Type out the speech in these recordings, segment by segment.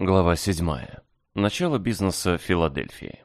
Глава 7. Начало бизнеса Филадельфии.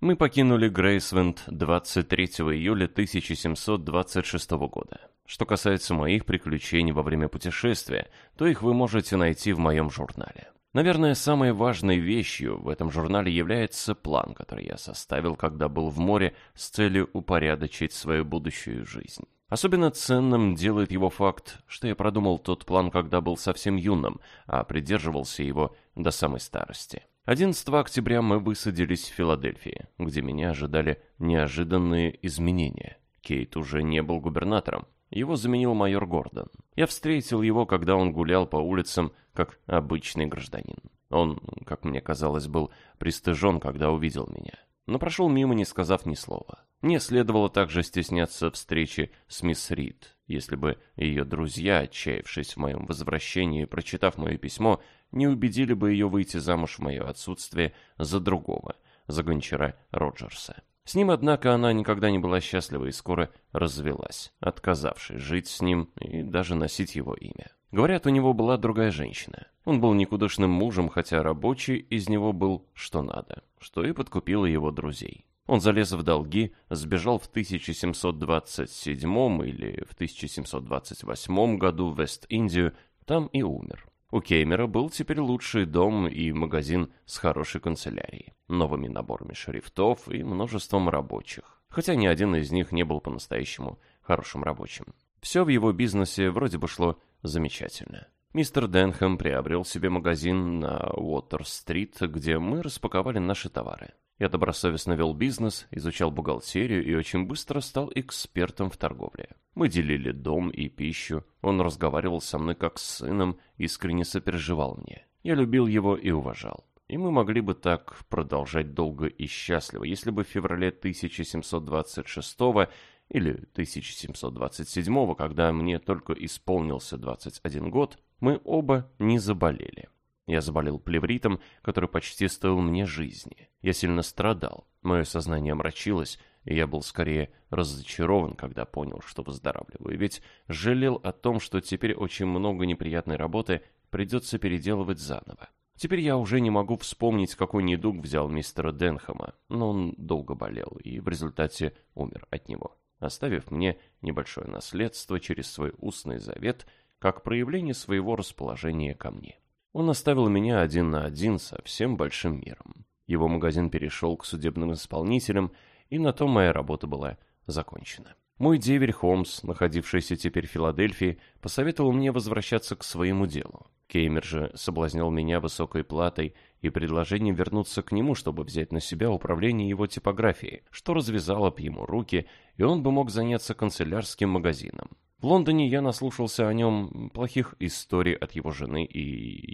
Мы покинули Грейсвенд 23 июля 1726 года. Что касается моих приключений во время путешествия, то их вы можете найти в моем журнале. Наверное, самой важной вещью в этом журнале является план, который я составил, когда был в море с целью упорядочить свою будущую жизнь. Особенно ценным делает его факт, что я продумал тот план, когда был совсем юным, а придерживался его до самой старости. 11 октября мы высадились в Филадельфии, где меня ожидали неожиданные изменения. Кейт уже не был губернатором, его заменил майор Гордон. Я встретил его, когда он гулял по улицам, как обычный гражданин. Он, как мне казалось, был пристыжен, когда увидел меня, но прошел мимо, не сказав ни слова. Мне следовало также стесняться встречи с мисс Рид, если бы ее друзья, отчаявшись в моем возвращении и прочитав мое письмо, не убедили бы ее выйти замуж в мое отсутствие за другого, за гончара Роджерса. С ним, однако, она никогда не была счастлива и скоро развелась, отказавшись жить с ним и даже носить его имя. Говорят, у него была другая женщина. Он был никудышным мужем, хотя рабочий из него был что надо, что и подкупило его друзей. Он залез в долги, сбежал в 1727 или в 1728 году в Вест-Индию, там и умер. У Кеймера был теперь лучший дом и магазин с хорошей канцелярией, новыми наборами шрифтов и множеством рабочих, хотя ни один из них не был по-настоящему хорошим рабочим. Все в его бизнесе вроде бы шло замечательно. Мистер Денхэм приобрел себе магазин на Уотер-стрит, где мы распаковали наши товары. Я добросовестно вел бизнес, изучал бухгалтерию и очень быстро стал экспертом в торговле. Мы делили дом и пищу, он разговаривал со мной как с сыном, искренне сопереживал мне. Я любил его и уважал. И мы могли бы так продолжать долго и счастливо, если бы в феврале 1726 или 1727, когда мне только исполнился 21 год, мы оба не заболели. Я заболел плевритом, который почти стоил мне жизни. Я сильно страдал, мое сознание омрачилось, и я был скорее разочарован, когда понял, что выздоравливаю, ведь жалел о том, что теперь очень много неприятной работы придется переделывать заново. Теперь я уже не могу вспомнить, какой недуг взял мистера Денхэма, но он долго болел и в результате умер от него, оставив мне небольшое наследство через свой устный завет как проявление своего расположения ко мне. Он оставил меня один на один со всем большим миром. Его магазин перешел к судебным исполнителям, и на том моя работа была закончена. Мой деверь Холмс, находившийся теперь в Филадельфии, посоветовал мне возвращаться к своему делу. Кеймер же соблазнял меня высокой платой и предложением вернуться к нему, чтобы взять на себя управление его типографией, что развязало б ему руки, и он бы мог заняться канцелярским магазином. В Лондоне я наслушался о нем плохих историй от его жены и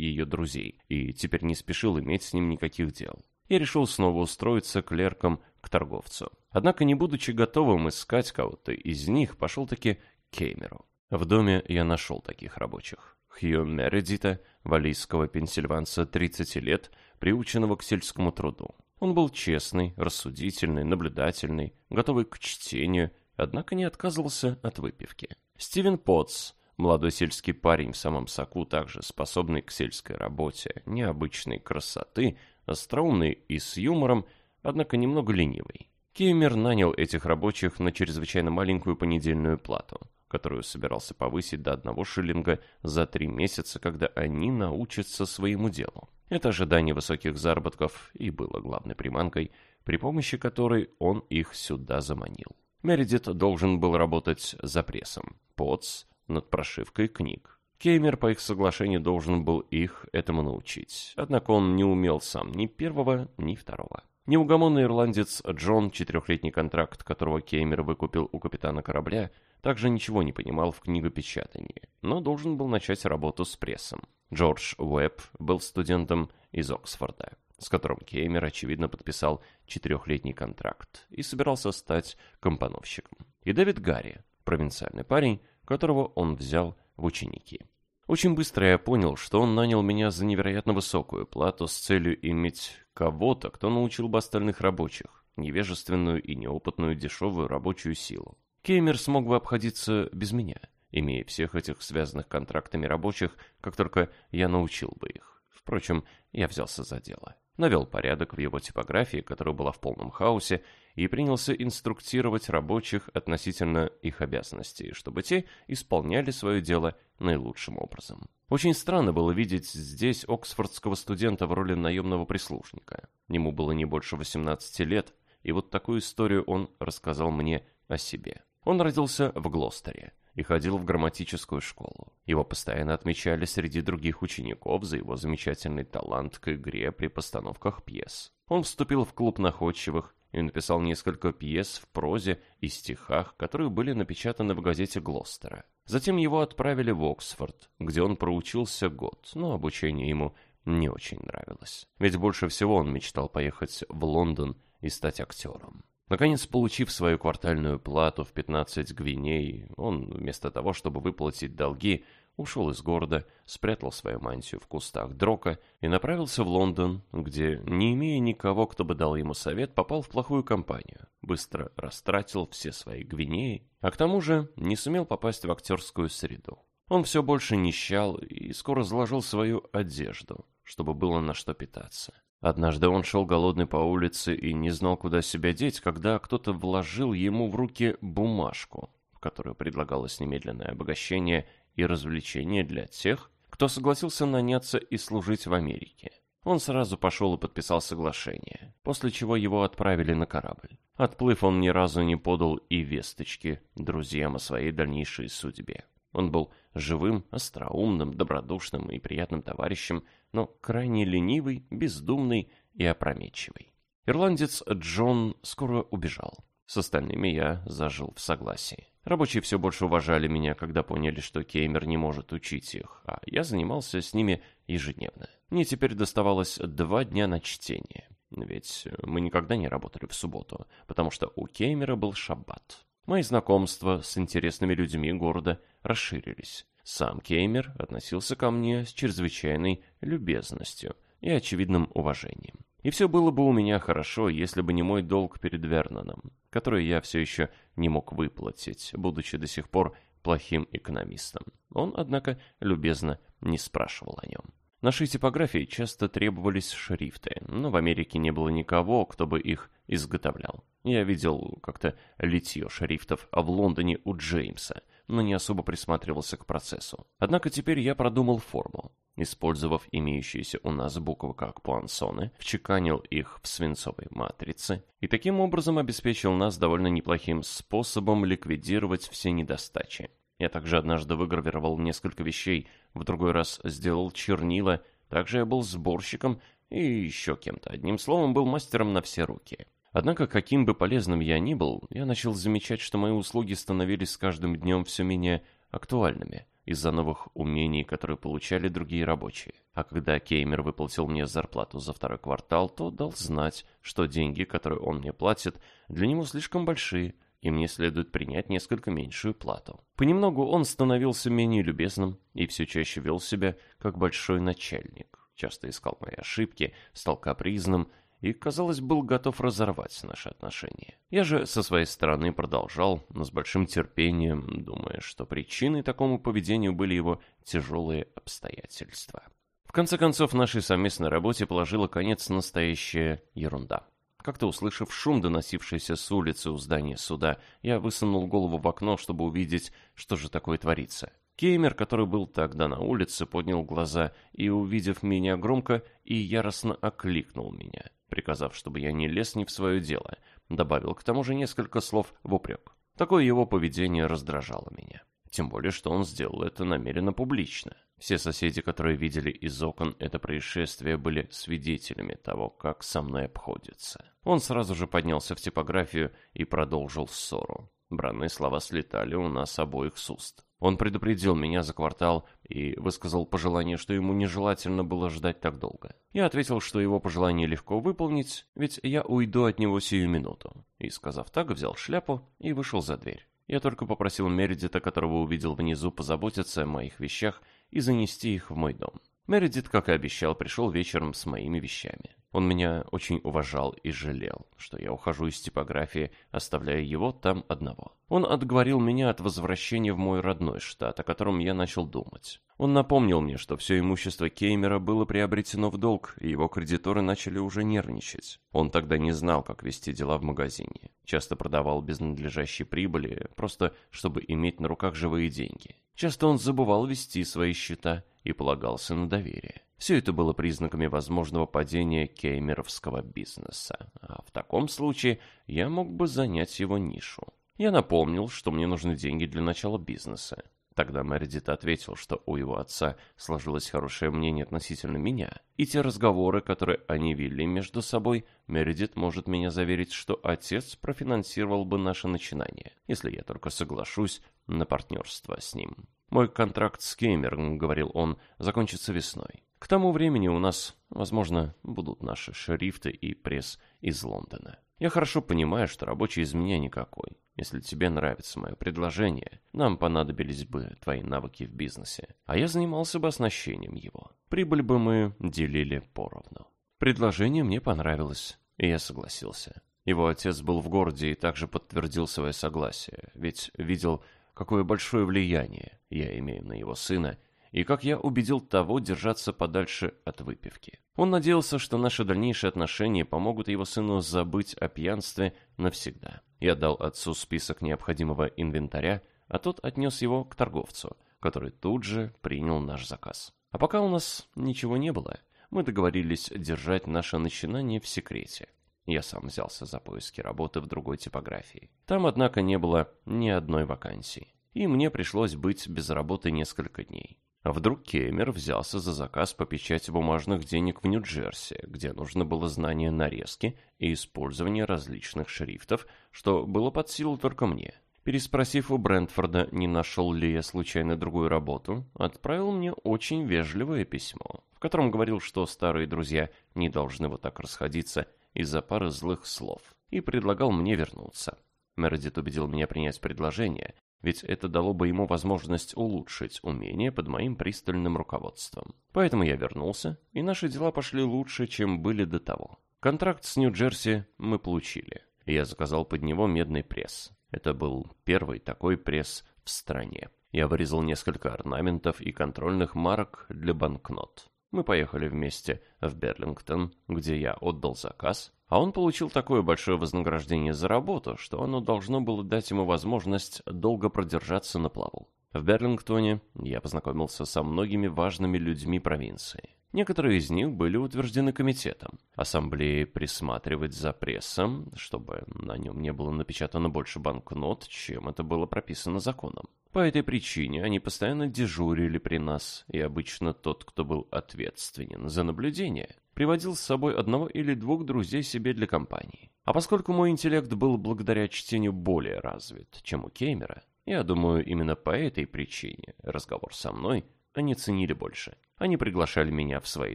ее друзей, и теперь не спешил иметь с ним никаких дел. Я решил снова устроиться клерком к торговцу. Однако, не будучи готовым искать кого-то из них, пошел-таки к Кеймеру. В доме я нашел таких рабочих. Хью Мередита, валийского пенсильванца 30 лет, приученного к сельскому труду. Он был честный, рассудительный, наблюдательный, готовый к чтению, однако не отказывался от выпивки. Стивен Потс, молодой сельский парень в самом соку, также способный к сельской работе, необычной красоты, остроумный и с юмором, однако немного ленивый. Кеймер нанял этих рабочих на чрезвычайно маленькую понедельную плату, которую собирался повысить до одного шиллинга за три месяца, когда они научатся своему делу. Это ожидание высоких заработков и было главной приманкой, при помощи которой он их сюда заманил. Мередит должен был работать за прессом, Потс над прошивкой книг. Кеймер по их соглашению должен был их этому научить, однако он не умел сам ни первого, ни второго. Неугомонный ирландец Джон, четырехлетний контракт которого Кеймер выкупил у капитана корабля, также ничего не понимал в книгопечатании, но должен был начать работу с прессом. Джордж Уэбб был студентом из Оксфорда с которым Кеймер, очевидно, подписал четырехлетний контракт и собирался стать компоновщиком. И Дэвид Гарри, провинциальный парень, которого он взял в ученики. Очень быстро я понял, что он нанял меня за невероятно высокую плату с целью иметь кого-то, кто научил бы остальных рабочих, невежественную и неопытную дешевую рабочую силу. Кеймер смог бы обходиться без меня, имея всех этих связанных контрактами рабочих, как только я научил бы их Впрочем, я взялся за дело. Навел порядок в его типографии, которая была в полном хаосе, и принялся инструктировать рабочих относительно их обязанностей, чтобы те исполняли свое дело наилучшим образом. Очень странно было видеть здесь оксфордского студента в роли наемного прислужника. Ему было не больше 18 лет, и вот такую историю он рассказал мне о себе. Он родился в Глостере и ходил в грамматическую школу. Его постоянно отмечали среди других учеников за его замечательный талант к игре при постановках пьес. Он вступил в клуб находчивых и написал несколько пьес в прозе и стихах, которые были напечатаны в газете Глостера. Затем его отправили в Оксфорд, где он проучился год, но обучение ему не очень нравилось. Ведь больше всего он мечтал поехать в Лондон и стать актером. Наконец, получив свою квартальную плату в 15 гвиней, он, вместо того, чтобы выплатить долги, ушел из города, спрятал свою мантию в кустах дрока и направился в Лондон, где, не имея никого, кто бы дал ему совет, попал в плохую компанию, быстро растратил все свои гвинеи, а к тому же не сумел попасть в актерскую среду. Он все больше нищал и скоро заложил свою одежду, чтобы было на что питаться. Однажды он шел голодный по улице и не знал, куда себя деть, когда кто-то вложил ему в руки бумажку, в которой предлагалось немедленное обогащение и развлечение для тех, кто согласился наняться и служить в Америке. Он сразу пошел и подписал соглашение, после чего его отправили на корабль. Отплыв, он ни разу не подал и весточки друзьям о своей дальнейшей судьбе. Он был живым, остроумным, добродушным и приятным товарищем, но крайне ленивый, бездумный и опрометчивый. Ирландец Джон скоро убежал. С остальными я зажил в согласии. Рабочие все больше уважали меня, когда поняли, что Кеймер не может учить их, а я занимался с ними ежедневно. Мне теперь доставалось два дня на чтение, ведь мы никогда не работали в субботу, потому что у Кеймера был шаббат. Мои знакомства с интересными людьми города расширились. Сам Кеймер относился ко мне с чрезвычайной любезностью и очевидным уважением. И все было бы у меня хорошо, если бы не мой долг перед Верноном, который я все еще не мог выплатить, будучи до сих пор плохим экономистом. Он, однако, любезно не спрашивал о нем. Нашей типографии часто требовались шрифты, но в Америке не было никого, кто бы их изготовлял. Я видел как-то литье шрифтов в Лондоне у Джеймса, но не особо присматривался к процессу. Однако теперь я продумал форму. Использовав имеющиеся у нас буквы как пуансоны, вчеканил их в свинцовой матрице и таким образом обеспечил нас довольно неплохим способом ликвидировать все недостачи. Я также однажды выгравировал несколько вещей, в другой раз сделал чернила, также я был сборщиком и еще кем-то. Одним словом, был мастером на все руки. Однако, каким бы полезным я ни был, я начал замечать, что мои услуги становились с каждым днем все менее актуальными из-за новых умений, которые получали другие рабочие. А когда Кеймер выплатил мне зарплату за второй квартал, то дал знать, что деньги, которые он мне платит, для него слишком большие – и мне следует принять несколько меньшую плату. Понемногу он становился менее любезным и все чаще вел себя как большой начальник. Часто искал мои ошибки, стал капризным и, казалось, был готов разорвать наши отношения. Я же со своей стороны продолжал, но с большим терпением, думая, что причиной такому поведению были его тяжелые обстоятельства. В конце концов, нашей совместной работе положила конец настоящая ерунда. Как-то услышав шум, доносившийся с улицы у здания суда, я высунул голову в окно, чтобы увидеть, что же такое творится. Кеймер, который был тогда на улице, поднял глаза и, увидев меня громко и яростно окликнул меня, приказав, чтобы я не лез не в свое дело, добавил к тому же несколько слов в упрек. Такое его поведение раздражало меня. Тем более, что он сделал это намеренно публично. Все соседи, которые видели из окон это происшествие, были свидетелями того, как со мной обходится. Он сразу же поднялся в типографию и продолжил ссору. Бранные слова слетали у нас обоих с уст. Он предупредил меня за квартал и высказал пожелание, что ему нежелательно было ждать так долго. Я ответил, что его пожелание легко выполнить, ведь я уйду от него сию минуту. И, сказав так, взял шляпу и вышел за дверь. Я только попросил Мередита, которого увидел внизу, позаботиться о моих вещах и занести их в мой дом. Мередит, как и обещал, пришел вечером с моими вещами. Он меня очень уважал и жалел, что я ухожу из типографии, оставляя его там одного. Он отговорил меня от возвращения в мой родной штат, о котором я начал думать. Он напомнил мне, что все имущество Кеймера было приобретено в долг, и его кредиторы начали уже нервничать. Он тогда не знал, как вести дела в магазине. Часто продавал без надлежащей прибыли, просто чтобы иметь на руках живые деньги. Часто он забывал вести свои счета и полагался на доверие. Все это было признаками возможного падения кеймеровского бизнеса. А в таком случае я мог бы занять его нишу. Я напомнил, что мне нужны деньги для начала бизнеса. Тогда Мередит ответил, что у его отца сложилось хорошее мнение относительно меня, и те разговоры, которые они вели между собой, Мередит может меня заверить, что отец профинансировал бы наше начинание, если я только соглашусь на партнерство с ним. «Мой контракт с Кеймером, — говорил он, — закончится весной. К тому времени у нас, возможно, будут наши шрифты и пресс из Лондона. Я хорошо понимаю, что рабочий из меня никакой. Если тебе нравится мое предложение, нам понадобились бы твои навыки в бизнесе, а я занимался бы оснащением его. Прибыль бы мы делили поровну. Предложение мне понравилось, и я согласился. Его отец был в городе и также подтвердил свое согласие, ведь видел, какое большое влияние я имею на его сына и как я убедил того держаться подальше от выпивки. Он надеялся, что наши дальнейшие отношения помогут его сыну забыть о пьянстве навсегда. Я дал отцу список необходимого инвентаря, а тот отнес его к торговцу, который тут же принял наш заказ. А пока у нас ничего не было, мы договорились держать наше начинание в секрете. Я сам взялся за поиски работы в другой типографии. Там, однако, не было ни одной вакансии. И мне пришлось быть без работы несколько дней. А вдруг Кемер взялся за заказ по печати бумажных денег в Нью-Джерси, где нужно было знание нарезки и использование различных шрифтов, что было под силу только мне. Переспросив у Брентфорда, не нашел ли я случайно другую работу, отправил мне очень вежливое письмо, в котором говорил, что старые друзья не должны вот так расходиться из-за пары злых слов, и предлагал мне вернуться. Мередит убедил меня принять предложение, ведь это дало бы ему возможность улучшить умение под моим пристальным руководством. Поэтому я вернулся, и наши дела пошли лучше, чем были до того. Контракт с Нью-Джерси мы получили. Я заказал под него медный пресс. Это был первый такой пресс в стране. Я вырезал несколько орнаментов и контрольных марок для банкнот. Мы поехали вместе в Берлингтон, где я отдал заказ, а он получил такое большое вознаграждение за работу, что оно должно было дать ему возможность долго продержаться на плаву. В Берлингтоне я познакомился со многими важными людьми провинции. Некоторые из них были утверждены комитетом. Ассамблеи присматривать за прессом, чтобы на нем не было напечатано больше банкнот, чем это было прописано законом. По этой причине они постоянно дежурили при нас, и обычно тот, кто был ответственен за наблюдение, приводил с собой одного или двух друзей себе для компании. А поскольку мой интеллект был благодаря чтению более развит, чем у Кеймера, я думаю, именно по этой причине разговор со мной они ценили больше. Они приглашали меня в свои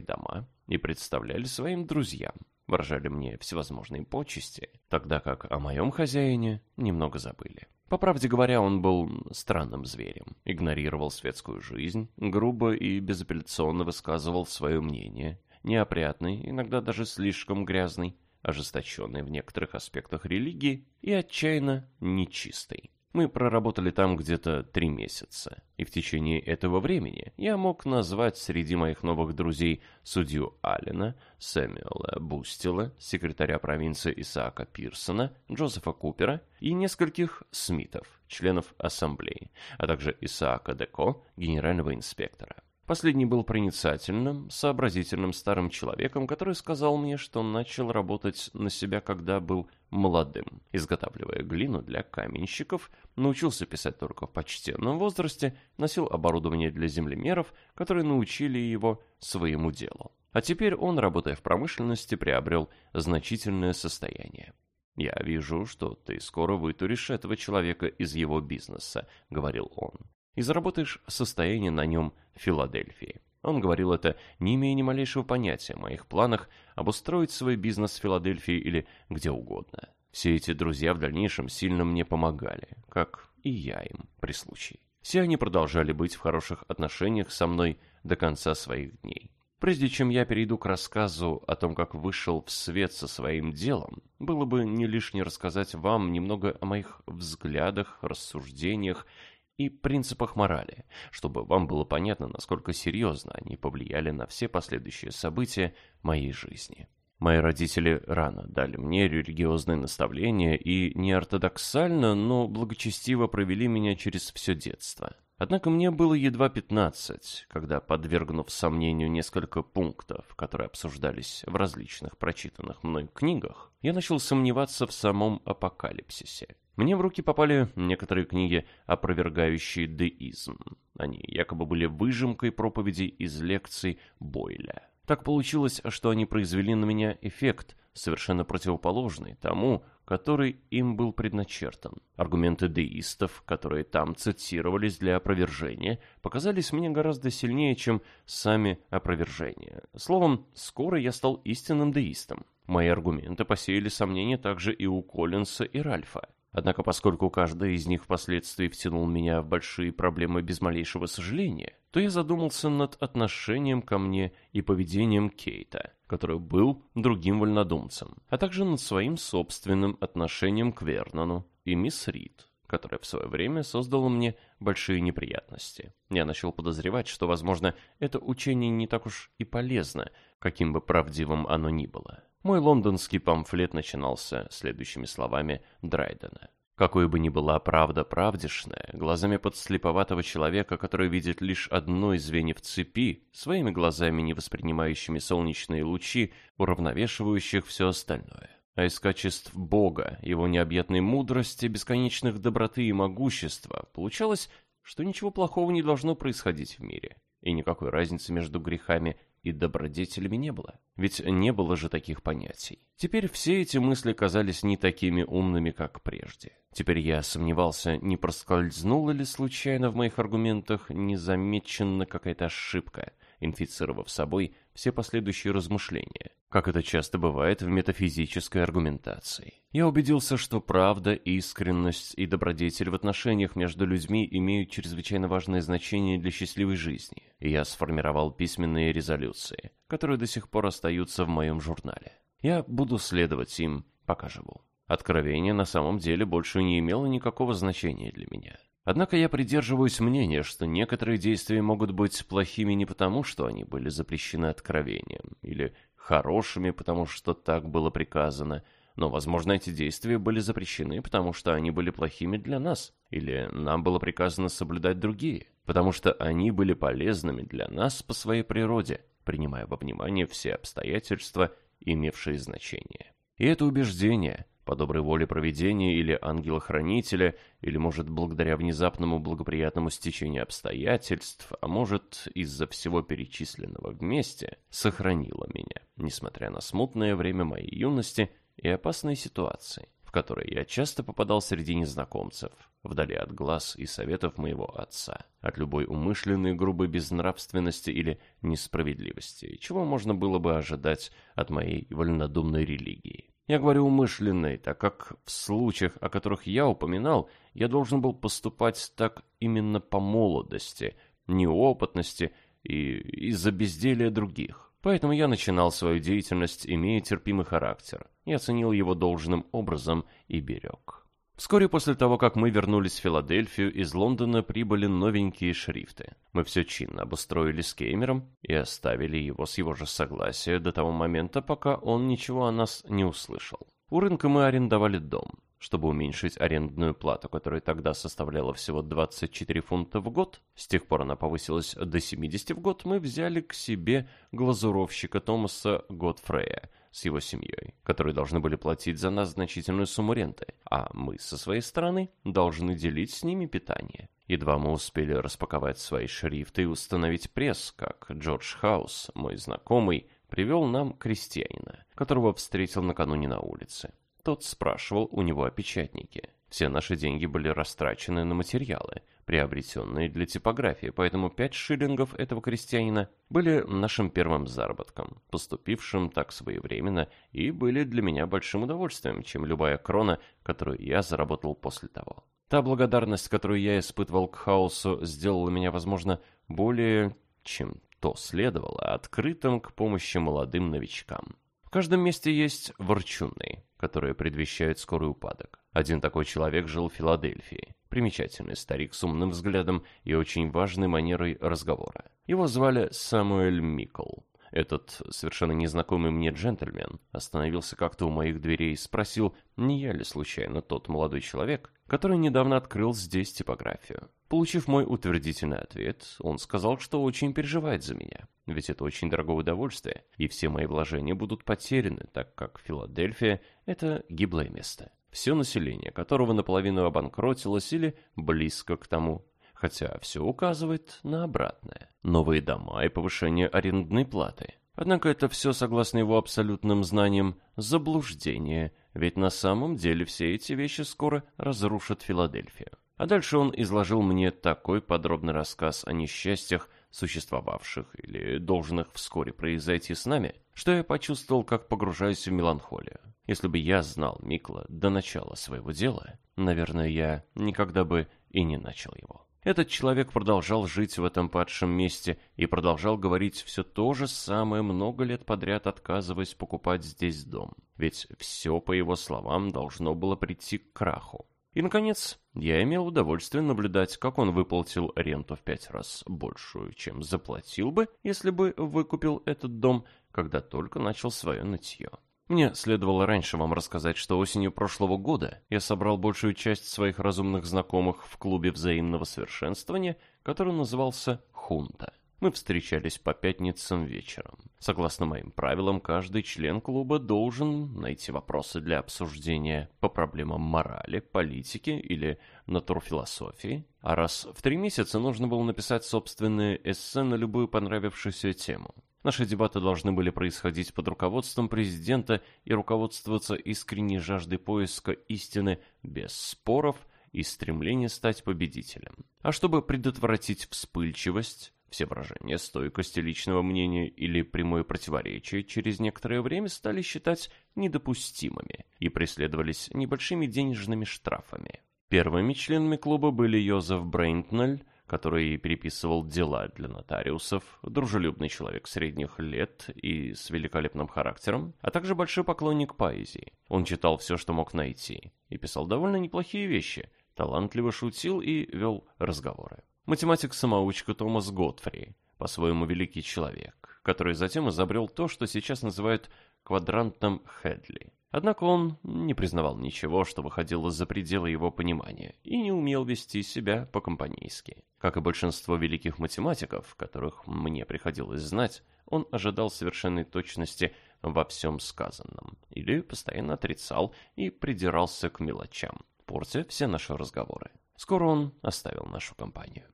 дома и представляли своим друзьям, выражали мне всевозможные почести, тогда как о моем хозяине немного забыли. По правде говоря, он был странным зверем, игнорировал светскую жизнь, грубо и безапелляционно высказывал свое мнение, неопрятный, иногда даже слишком грязный, ожесточенный в некоторых аспектах религии и отчаянно нечистый. Мы проработали там где-то три месяца, и в течение этого времени я мог назвать среди моих новых друзей судью Аллена, Сэмюэла Бустила, секретаря провинции Исаака Пирсона, Джозефа Купера и нескольких Смитов, членов ассамблеи, а также Исаака Деко, генерального инспектора. Последний был проницательным, сообразительным старым человеком, который сказал мне, что начал работать на себя, когда был молодым, изготавливая глину для каменщиков, научился писать только в почтенном возрасте, носил оборудование для землемеров, которые научили его своему делу. А теперь он, работая в промышленности, приобрел значительное состояние. «Я вижу, что ты скоро вытуришь этого человека из его бизнеса», — говорил он и заработаешь состояние на нем в Филадельфии. Он говорил это, не имея ни малейшего понятия о моих планах обустроить свой бизнес в Филадельфии или где угодно. Все эти друзья в дальнейшем сильно мне помогали, как и я им при случае. Все они продолжали быть в хороших отношениях со мной до конца своих дней. Прежде чем я перейду к рассказу о том, как вышел в свет со своим делом, было бы не лишне рассказать вам немного о моих взглядах, рассуждениях и принципах морали, чтобы вам было понятно, насколько серьезно они повлияли на все последующие события моей жизни. Мои родители рано дали мне религиозные наставления и не ортодоксально, но благочестиво провели меня через все детство. Однако мне было едва 15, когда, подвергнув сомнению несколько пунктов, которые обсуждались в различных прочитанных мной книгах, я начал сомневаться в самом апокалипсисе. Мне в руки попали некоторые книги, опровергающие деизм. Они якобы были выжимкой проповедей из лекций Бойля. Так получилось, что они произвели на меня эффект, совершенно противоположный тому, который им был предначертан. Аргументы деистов, которые там цитировались для опровержения, показались мне гораздо сильнее, чем сами опровержения. Словом, скоро я стал истинным деистом. Мои аргументы посеяли сомнения также и у Коллинса и Ральфа. Однако, поскольку каждый из них впоследствии втянул меня в большие проблемы без малейшего сожаления, то я задумался над отношением ко мне и поведением Кейта, который был другим вольнодумцем, а также над своим собственным отношением к Вернону и мисс Рид, которая в свое время создала мне большие неприятности. Я начал подозревать, что, возможно, это учение не так уж и полезно, каким бы правдивым оно ни было. Мой лондонский памфлет начинался следующими словами Драйдена. Какой бы ни была правда правдишная, глазами подслеповатого человека, который видит лишь одно из звеньев цепи, своими глазами, не воспринимающими солнечные лучи, уравновешивающих все остальное. А из качеств Бога, его необъятной мудрости, бесконечных доброты и могущества, получалось, что ничего плохого не должно происходить в мире, и никакой разницы между грехами и добродетелями не было. Ведь не было же таких понятий. Теперь все эти мысли казались не такими умными, как прежде. Теперь я сомневался, не проскользнула ли случайно в моих аргументах незамечена какая-то ошибка, инфицировав собой все последующие размышления, как это часто бывает в метафизической аргументации. Я убедился, что правда, искренность и добродетель в отношениях между людьми имеют чрезвычайно важное значение для счастливой жизни, и я сформировал письменные резолюции, которые до сих пор остаются в моем журнале. Я буду следовать им, пока живу. Откровение на самом деле больше не имело никакого значения для меня. Однако я придерживаюсь мнения, что некоторые действия могут быть плохими не потому, что они были запрещены откровением, или хорошими, потому что так было приказано, но, возможно, эти действия были запрещены, потому что они были плохими для нас, или нам было приказано соблюдать другие, потому что они были полезными для нас по своей природе, принимая во внимание все обстоятельства, имевшие значение. И это убеждение, по доброй воле проведения или ангела-хранителя, или, может, благодаря внезапному благоприятному стечению обстоятельств, а может, из-за всего перечисленного вместе, сохранило меня, несмотря на смутное время моей юности и опасные ситуации, в которые я часто попадал среди незнакомцев, вдали от глаз и советов моего отца, от любой умышленной грубой безнравственности или несправедливости, чего можно было бы ожидать от моей вольнодумной религии. Я говорю умышленной, так как в случаях, о которых я упоминал, я должен был поступать так именно по молодости, неопытности и из-за безделия других. Поэтому я начинал свою деятельность, имея терпимый характер. Я ценил его должным образом и берег. Вскоре после того, как мы вернулись в Филадельфию, из Лондона прибыли новенькие шрифты. Мы все чинно обустроили с Кеймером и оставили его с его же согласия до того момента, пока он ничего о нас не услышал. У рынка мы арендовали дом. Чтобы уменьшить арендную плату, которая тогда составляла всего 24 фунта в год, с тех пор она повысилась до 70 в год, мы взяли к себе глазуровщика Томаса Готфрея – с его семьей, которые должны были платить за нас значительную сумму ренты, а мы со своей стороны должны делить с ними питание. Едва мы успели распаковать свои шрифты и установить пресс, как Джордж Хаус, мой знакомый, привел нам крестьянина, которого встретил накануне на улице. Тот спрашивал у него о печатнике. Все наши деньги были растрачены на материалы, приобретенные для типографии, поэтому пять шиллингов этого крестьянина были нашим первым заработком, поступившим так своевременно и были для меня большим удовольствием, чем любая крона, которую я заработал после того. Та благодарность, которую я испытывал к хаосу, сделала меня, возможно, более чем то следовало открытым к помощи молодым новичкам. Каждом месте есть ворчуны, которые предвещают скорый упадок. Один такой человек жил в Филадельфии. Примечательный старик с умным взглядом и очень важной манерой разговора. Его звали Самуэль Микл. Этот совершенно незнакомый мне джентльмен остановился как-то у моих дверей и спросил, не я ли случайно тот молодой человек, который недавно открыл здесь типографию. Получив мой утвердительный ответ, он сказал, что очень переживает за меня, ведь это очень дорогое удовольствие, и все мои вложения будут потеряны, так как Филадельфия – это гиблое место, все население которого наполовину обанкротилось или близко к тому хотя все указывает на обратное. Новые дома и повышение арендной платы. Однако это все, согласно его абсолютным знаниям, заблуждение, ведь на самом деле все эти вещи скоро разрушат Филадельфию. А дальше он изложил мне такой подробный рассказ о несчастьях, существовавших или должных вскоре произойти с нами, что я почувствовал, как погружаюсь в меланхолию. Если бы я знал Микла до начала своего дела, наверное, я никогда бы и не начал его. Этот человек продолжал жить в этом падшем месте и продолжал говорить все то же самое много лет подряд, отказываясь покупать здесь дом. Ведь все, по его словам, должно было прийти к краху. И, наконец, я имел удовольствие наблюдать, как он выплатил ренту в пять раз большую, чем заплатил бы, если бы выкупил этот дом, когда только начал свое нытье. Мне следовало раньше вам рассказать, что осенью прошлого года я собрал большую часть своих разумных знакомых в клубе взаимного совершенствования, который назывался «Хунта». Мы встречались по пятницам вечером. Согласно моим правилам, каждый член клуба должен найти вопросы для обсуждения по проблемам морали, политики или натурфилософии, а раз в три месяца нужно было написать собственные эссе на любую понравившуюся тему. Наши дебаты должны были происходить под руководством президента и руководствоваться искренней жаждой поиска истины без споров и стремления стать победителем. А чтобы предотвратить вспыльчивость, все выражения стойкости личного мнения или прямое противоречие через некоторое время стали считать недопустимыми и преследовались небольшими денежными штрафами. Первыми членами клуба были Йозеф Брейнтнель, который переписывал дела для нотариусов, дружелюбный человек средних лет и с великолепным характером, а также большой поклонник поэзии. Он читал все, что мог найти, и писал довольно неплохие вещи, талантливо шутил и вел разговоры. Математик-самоучка Томас Готфри, по-своему великий человек, который затем изобрел то, что сейчас называют квадрантом Хедли. Однако он не признавал ничего, что выходило за пределы его понимания, и не умел вести себя по-компанейски. Как и большинство великих математиков, которых мне приходилось знать, он ожидал совершенной точности во всем сказанном, или постоянно отрицал и придирался к мелочам, портя все наши разговоры. Скоро он оставил нашу компанию.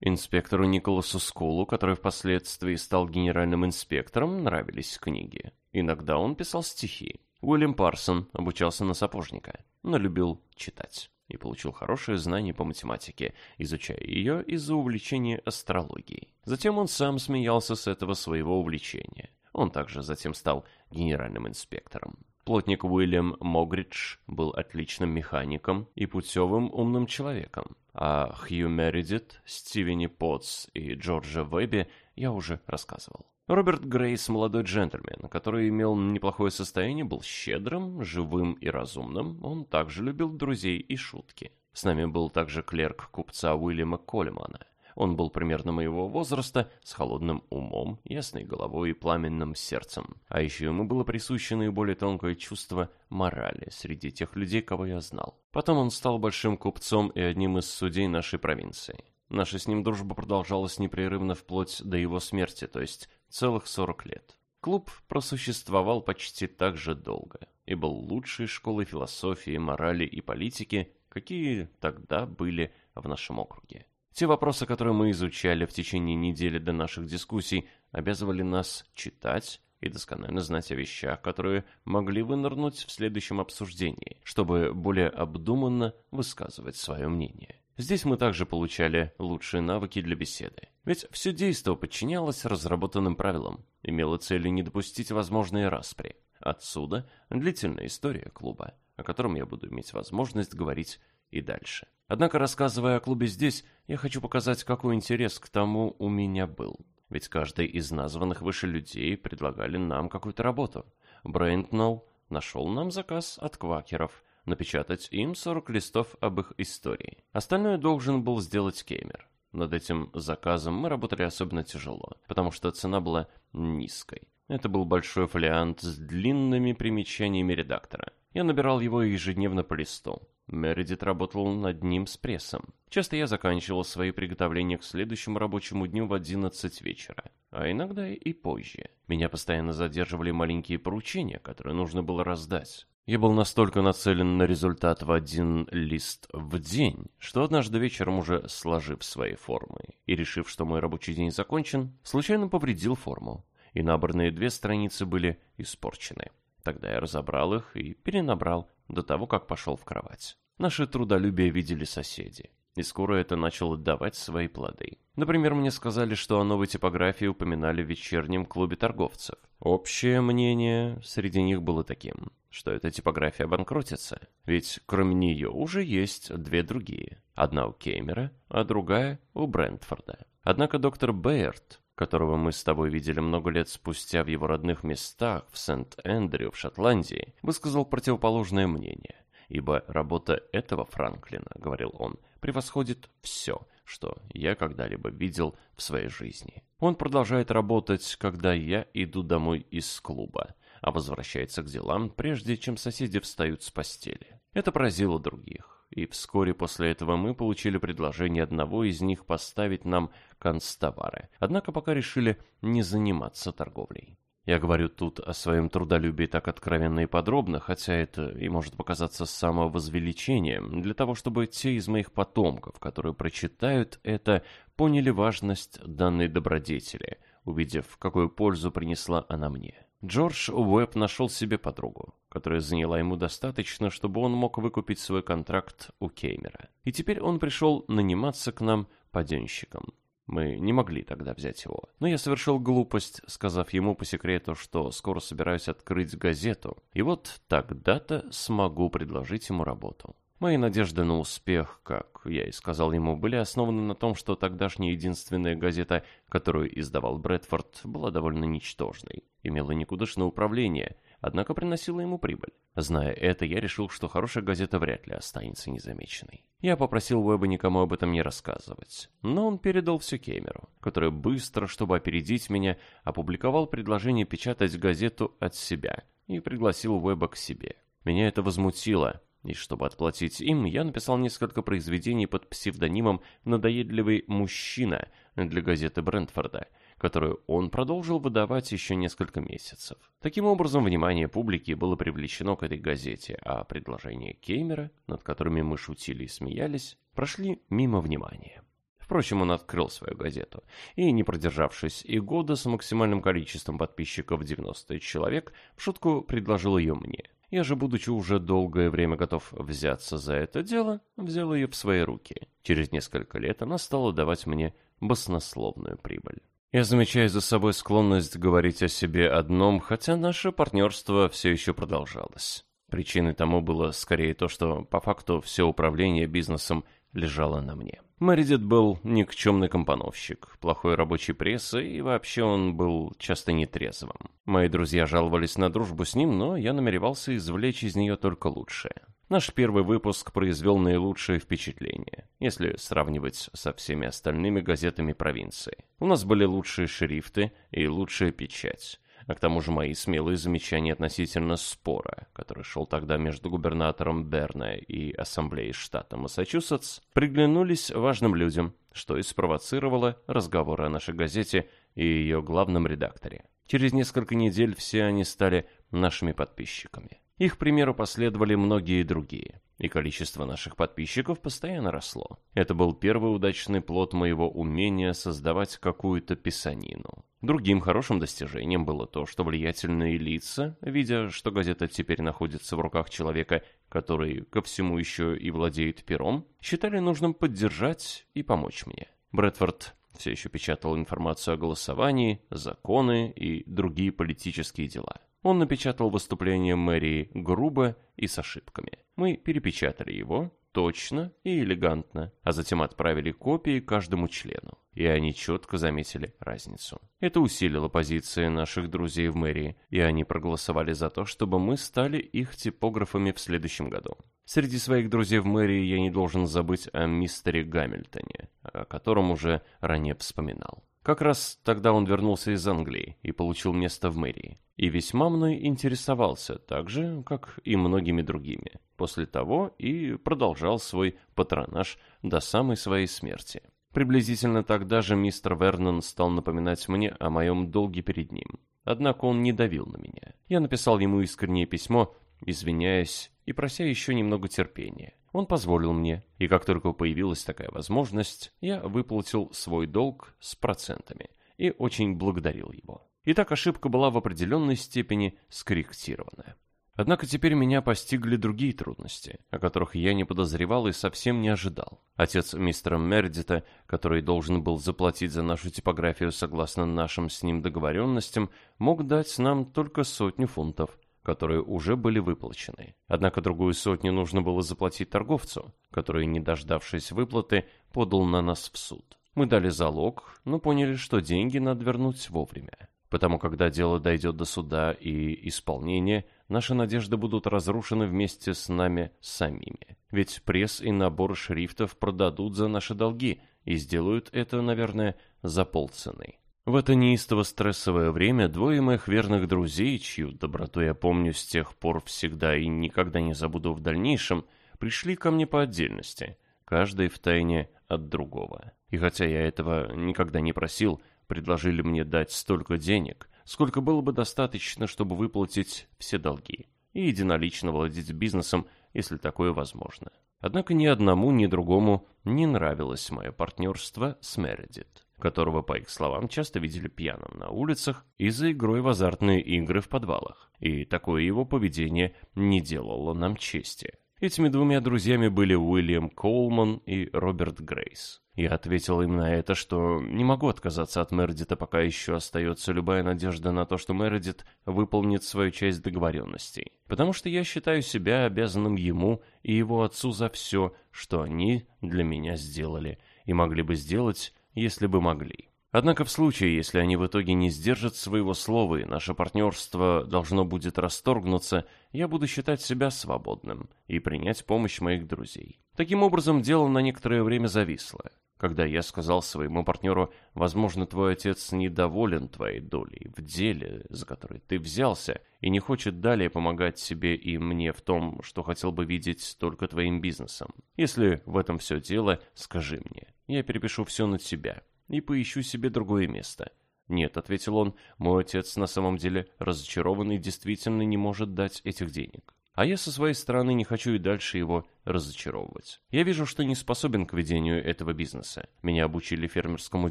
Инспектору Николасу Скулу, который впоследствии стал генеральным инспектором, нравились книги. Иногда он писал стихи, Уильям Парсон обучался на сапожника, но любил читать и получил хорошее знание по математике, изучая ее из-за увлечения астрологией. Затем он сам смеялся с этого своего увлечения. Он также затем стал генеральным инспектором. Плотник Уильям Могридж был отличным механиком и путевым умным человеком, а Хью Мередит, Стивени Потс и Джорджа Вебби я уже рассказывал. Роберт Грейс – молодой джентльмен, который имел неплохое состояние, был щедрым, живым и разумным. Он также любил друзей и шутки. С нами был также клерк купца Уильяма Колемана. Он был примерно моего возраста, с холодным умом, ясной головой и пламенным сердцем. А еще ему было присуще наиболее тонкое чувство морали среди тех людей, кого я знал. Потом он стал большим купцом и одним из судей нашей провинции. Наша с ним дружба продолжалась непрерывно вплоть до его смерти, то есть целых 40 лет. Клуб просуществовал почти так же долго и был лучшей школой философии, морали и политики, какие тогда были в нашем округе. Те вопросы, которые мы изучали в течение недели до наших дискуссий, обязывали нас читать и досконально знать о вещах, которые могли вынырнуть в следующем обсуждении, чтобы более обдуманно высказывать свое мнение. Здесь мы также получали лучшие навыки для беседы. Ведь все действо подчинялось разработанным правилам, имело целью не допустить возможные распри. Отсюда длительная история клуба, о котором я буду иметь возможность говорить и дальше. Однако, рассказывая о клубе здесь, я хочу показать, какой интерес к тому у меня был. ведь каждый из названных выше людей предлагали нам какую-то работу. Брейнтнелл нашел нам заказ от квакеров – напечатать им 40 листов об их истории. Остальное должен был сделать Кеймер. Над этим заказом мы работали особенно тяжело, потому что цена была низкой. Это был большой фолиант с длинными примечаниями редактора. Я набирал его ежедневно по листу. Мередит работал над ним с прессом. Часто я заканчивал свои приготовления к следующему рабочему дню в 11 вечера, а иногда и позже. Меня постоянно задерживали маленькие поручения, которые нужно было раздать. Я был настолько нацелен на результат в один лист в день, что однажды вечером уже сложив свои формы и решив, что мой рабочий день закончен, случайно повредил форму, и набранные две страницы были испорчены. Тогда я разобрал их и перенабрал до того, как пошел в кровать. Наше трудолюбие видели соседи, и скоро это начало давать свои плоды. Например, мне сказали, что о новой типографии упоминали в вечернем клубе торговцев. Общее мнение среди них было таким что эта типография банкротится, ведь кроме нее уже есть две другие. Одна у Кеймера, а другая у Брентфорда. Однако доктор Бэйрд, которого мы с тобой видели много лет спустя в его родных местах в Сент-Эндрю в Шотландии, высказал противоположное мнение. Ибо работа этого Франклина, говорил он, превосходит все, что я когда-либо видел в своей жизни. Он продолжает работать, когда я иду домой из клуба а возвращается к делам, прежде чем соседи встают с постели. Это поразило других, и вскоре после этого мы получили предложение одного из них поставить нам констовары, однако пока решили не заниматься торговлей. Я говорю тут о своем трудолюбии так откровенно и подробно, хотя это и может показаться самовозвеличением, для того, чтобы те из моих потомков, которые прочитают это, поняли важность данной добродетели, увидев, какую пользу принесла она мне. Джордж Уэбб нашел себе подругу, которая заняла ему достаточно, чтобы он мог выкупить свой контракт у Кеймера. И теперь он пришел наниматься к нам паденщиком. Мы не могли тогда взять его. Но я совершил глупость, сказав ему по секрету, что скоро собираюсь открыть газету, и вот тогда-то смогу предложить ему работу. Мои надежды на успех, как я и сказал ему, были основаны на том, что тогдашняя единственная газета, которую издавал Брэдфорд, была довольно ничтожной, имела никудышное управление, однако приносила ему прибыль. Зная это, я решил, что хорошая газета вряд ли останется незамеченной. Я попросил Уэба никому об этом не рассказывать, но он передал все Кемеру, который быстро, чтобы опередить меня, опубликовал предложение печатать газету от себя и пригласил Уэба к себе. Меня это возмутило, и чтобы отплатить им, я написал несколько произведений под псевдонимом «Надоедливый мужчина» для газеты Брентфорда, которую он продолжил выдавать еще несколько месяцев. Таким образом, внимание публики было привлечено к этой газете, а предложения Кеймера, над которыми мы шутили и смеялись, прошли мимо внимания. Впрочем, он открыл свою газету, и, не продержавшись и года с максимальным количеством подписчиков 90 человек, в шутку предложил ее мне. Я же, будучи уже долгое время готов взяться за это дело, взял ее в свои руки. Через несколько лет она стала давать мне баснословную прибыль. Я замечаю за собой склонность говорить о себе одном, хотя наше партнерство все еще продолжалось. Причиной тому было скорее то, что по факту все управление бизнесом лежало на мне. Мэридит был никчемный компоновщик, плохой рабочий прессы, и вообще он был часто нетрезвым. Мои друзья жаловались на дружбу с ним, но я намеревался извлечь из нее только лучшее. Наш первый выпуск произвел наилучшее впечатление, если сравнивать со всеми остальными газетами провинции. У нас были лучшие шрифты и лучшая печать а к тому же мои смелые замечания относительно спора, который шел тогда между губернатором Берна и ассамблеей штата Массачусетс, приглянулись важным людям, что и спровоцировало разговоры о нашей газете и ее главном редакторе. Через несколько недель все они стали нашими подписчиками. Их примеру последовали многие другие, и количество наших подписчиков постоянно росло. Это был первый удачный плод моего умения создавать какую-то писанину. Другим хорошим достижением было то, что влиятельные лица, видя, что газета теперь находится в руках человека, который ко всему еще и владеет пером, считали нужным поддержать и помочь мне. Брэдфорд все еще печатал информацию о голосовании, законы и другие политические дела. Он напечатал выступление мэрии грубо и с ошибками. Мы перепечатали его, точно и элегантно, а затем отправили копии каждому члену. И они четко заметили разницу. Это усилило позиции наших друзей в мэрии, и они проголосовали за то, чтобы мы стали их типографами в следующем году. Среди своих друзей в мэрии я не должен забыть о мистере Гамильтоне, о котором уже ранее вспоминал. Как раз тогда он вернулся из Англии и получил место в мэрии. И весьма мной интересовался, так же, как и многими другими. После того и продолжал свой патронаж до самой своей смерти. Приблизительно тогда же мистер Вернон стал напоминать мне о моем долге перед ним. Однако он не давил на меня. Я написал ему искреннее письмо, извиняясь и прося еще немного терпения. Он позволил мне, и как только появилась такая возможность, я выплатил свой долг с процентами и очень благодарил его. И так ошибка была в определенной степени скорректирована. Однако теперь меня постигли другие трудности, о которых я не подозревал и совсем не ожидал. Отец мистера Мердита, который должен был заплатить за нашу типографию согласно нашим с ним договоренностям, мог дать нам только сотню фунтов, которые уже были выплачены. Однако другую сотню нужно было заплатить торговцу, который, не дождавшись выплаты, подал на нас в суд. Мы дали залог, но поняли, что деньги надо вернуть вовремя. Потому когда дело дойдет до суда и исполнения, наши надежды будут разрушены вместе с нами самими. Ведь пресс и набор шрифтов продадут за наши долги и сделают это, наверное, за полцены. В это неистово стрессовое время двое моих верных друзей, чью доброту я помню с тех пор всегда и никогда не забуду в дальнейшем, пришли ко мне по отдельности, каждый втайне от другого. И хотя я этого никогда не просил, предложили мне дать столько денег, сколько было бы достаточно, чтобы выплатить все долги и единолично владеть бизнесом, если такое возможно. Однако ни одному, ни другому не нравилось мое партнерство с Мередит которого, по их словам, часто видели пьяным на улицах и за игрой в азартные игры в подвалах. И такое его поведение не делало нам чести. Этими двумя друзьями были Уильям Коулман и Роберт Грейс. Я ответил им на это, что не могу отказаться от Мередита, пока еще остается любая надежда на то, что Мередит выполнит свою часть договоренностей. Потому что я считаю себя обязанным ему и его отцу за все, что они для меня сделали и могли бы сделать если бы могли. Однако в случае, если они в итоге не сдержат своего слова и наше партнерство должно будет расторгнуться, я буду считать себя свободным и принять помощь моих друзей. Таким образом, дело на некоторое время зависло. Когда я сказал своему партнеру, возможно, твой отец недоволен твоей долей в деле, за которое ты взялся, и не хочет далее помогать себе и мне в том, что хотел бы видеть только твоим бизнесом. Если в этом все дело, скажи мне. Я перепишу все на тебя и поищу себе другое место. «Нет», — ответил он, — «мой отец на самом деле разочарован и действительно не может дать этих денег. А я со своей стороны не хочу и дальше его разочаровывать. Я вижу, что не способен к ведению этого бизнеса. Меня обучили фермерскому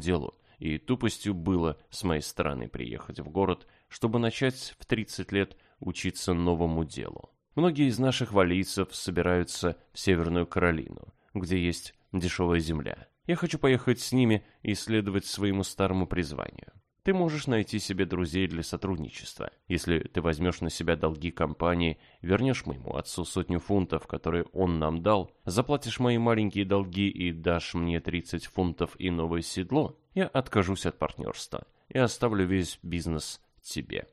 делу, и тупостью было с моей стороны приехать в город, чтобы начать в 30 лет учиться новому делу. Многие из наших валийцев собираются в Северную Каролину, где есть дешевая земля. Я хочу поехать с ними и исследовать своему старому призванию. Ты можешь найти себе друзей для сотрудничества. Если ты возьмешь на себя долги компании, вернешь моему отцу сотню фунтов, которые он нам дал, заплатишь мои маленькие долги и дашь мне 30 фунтов и новое седло, я откажусь от партнерства и оставлю весь бизнес тебе.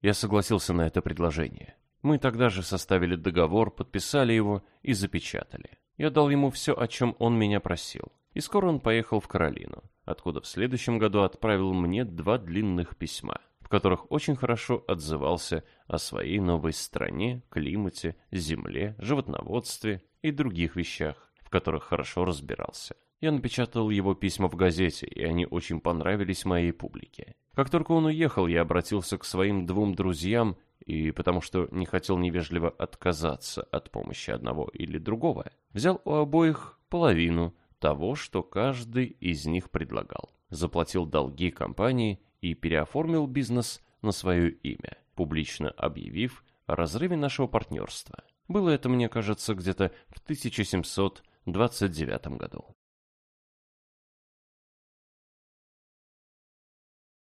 Я согласился на это предложение. Мы тогда же составили договор, подписали его и запечатали. Я дал ему все, о чем он меня просил. И скоро он поехал в Каролину, откуда в следующем году отправил мне два длинных письма, в которых очень хорошо отзывался о своей новой стране, климате, земле, животноводстве и других вещах, в которых хорошо разбирался. Я напечатал его письма в газете, и они очень понравились моей публике. Как только он уехал, я обратился к своим двум друзьям, и потому что не хотел невежливо отказаться от помощи одного или другого, взял у обоих половину – того, что каждый из них предлагал. Заплатил долги компании и переоформил бизнес на свое имя, публично объявив о разрыве нашего партнерства. Было это, мне кажется, где-то в 1729 году.